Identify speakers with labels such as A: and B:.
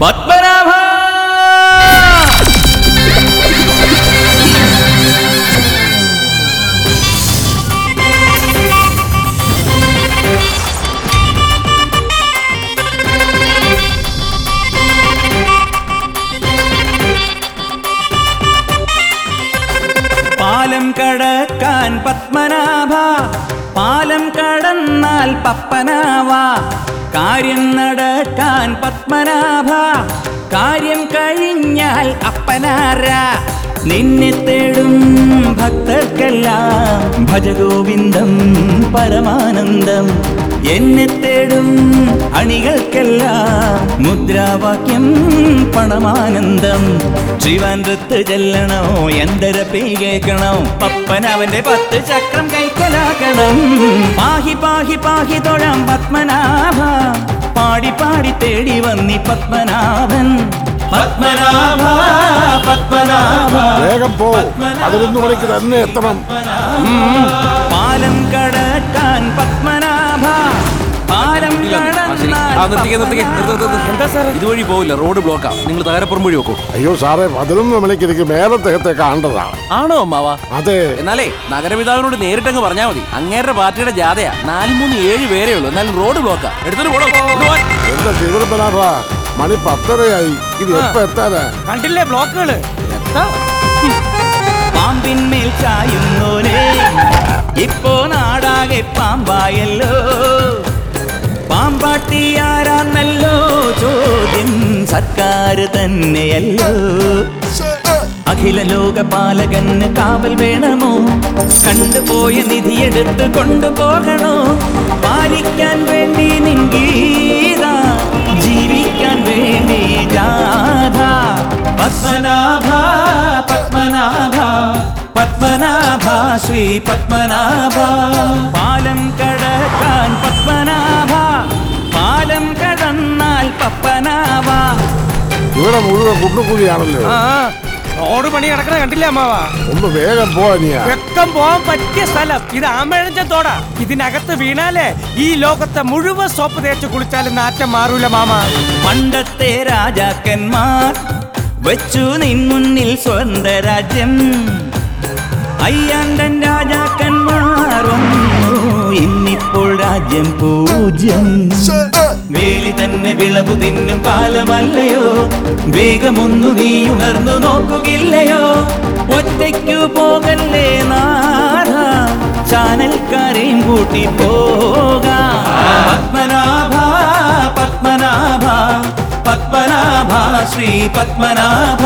A: പത്മനാഭ പാലം കടക്കാൻ പത്മനാഭ പാലം കടന്നാൽ പപ്പനാവ. കാര്യം നടക്കാൻ പത്മനാഭ. കാര്യം കഴിഞ്ഞാൽ അപ്പനാര. നിന്നെ തേടും ഭക്തർക്കെല്ലാം ഭജഗോവിന്ദം പരമാനന്ദം. എന്നെ തേടും അണികൾക്കെല്ലാം മുദ്രാവാക്യം പണമാനന്ദം ശിവാൻപത്ത് ചെല്ലണോ എന്തര പേ കേൾക്കണോ. പപ്പനവന്റെ പത്ത് ചക്രം കൈക്കലാക്കണം. പാഹി പാഹി പാഹി തൊഴാം പത്മനാഭ. പാടി പാടി തേടി വന്നി പത്മനാഭൻ. പത്മനാഭ പത്മനാഭ.
B: വേഗം പോ. പതിനൊന്ന് മണിക്ക് തന്നെ എത്തണം.
A: പാലം കടക്കാൻ പത്മനാഭ.
C: എന്താ സാർ ഇതുവഴി പോവില്ല റോഡ് ബ്ലോക്കാ നിങ്ങൾ തകരപ്പുറം വഴി വെക്കൂ.
B: അയ്യോ സാറേ പതിനൊന്ന് മണിക്ക് എനിക്ക് മേലദ്ദേഹത്തെ കാണേണ്ടതാണ്
C: ആണോ അമ്മാവാ?
B: അതെ.
C: എന്നാലേ നഗരപിതാവിനോട് നേരിട്ടങ്ങ് പറഞ്ഞാൽ മതി. അങ്ങേരുടെ പാർട്ടിയുടെ ജാഥയാ. നാല് മൂന്ന് ഏഴ് പേരേ ഉള്ളൂ. എന്നാലും റോഡ് ബ്ലോക്കാ എടുത്തിട്ട് പോടോ.
B: എന്താ മണി പത്തരയായി. ഇത് എപ്പോ എത്താനാ?
D: കണ്ടില്ലേ ബ്ലോക്കുകൾ?
A: പാമ്പിന്മേൽ ചായുന്നോനെ. ഇപ്പോ നാടാകെ പാമ്പായല്ലോ. പാമ്പാട്ടി ആരാന്നല്ലോ ചോദ്യം സർക്കാർ തന്നെയല്ലോ. അഖില ലോക പാലകന് കാവൽ വേണമോ? കണ്ടുപോയ നിധിയെടുത്ത് കൊണ്ടുപോകണോ? പാലിക്കാൻ വേണ്ടി നിങ്കീത ജീവിക്കാൻ വേണ്ടി ജാഥ പത്മനാഭ പത്മനാഭ പത്മനാഭ ശ്രീ പത്മനാഭ. പാലം കടക്കാൻ പത്മനാഭ.
B: ഇവിടെ മുഴുവൻ കുണ്ടുകുഴിയാണല്ലോ
D: ആ റോഡ് പണി കിടക്കണ കണ്ടില്ല അമ്മാവാ?
B: ഒന്ന് വേഗം പോവാ
D: വെക്കം പോവാൻ പറ്റിയ സ്ഥലം. ഇത് ആമ്പഴഞ്ച തോടാ ഇതിനകത്ത് വീണാലേ ഈ ലോകത്തെ മുഴുവൻ സോപ്പ് തേച്ച് കുളിച്ചാലും നാറ്റം മാറൂല മാമ.
A: പണ്ടത്തെ രാജാക്കന്മാർ വെച്ചു നിൻ മുന്നിൽ സ്വന്ത രാജ്യം അയ്യാണ്ടൻ രാജാക്കന്മാർ രാജ്യം പൂജ്യം. വേലി തന്നെ വിളവു തിന്നും കാലമല്ലയോ വേഗമൊന്നു നീ ഉണർന്നു നോക്കുകയില്ലയോ? ഒറ്റയ്ക്കു പോകല്ലേ നാഥ? ചാനൽക്കാരെയും കൂട്ടി പോകാ. പത്മനാഭ പത്മനാഭ പത്മനാഭ ശ്രീ പത്മനാഭ.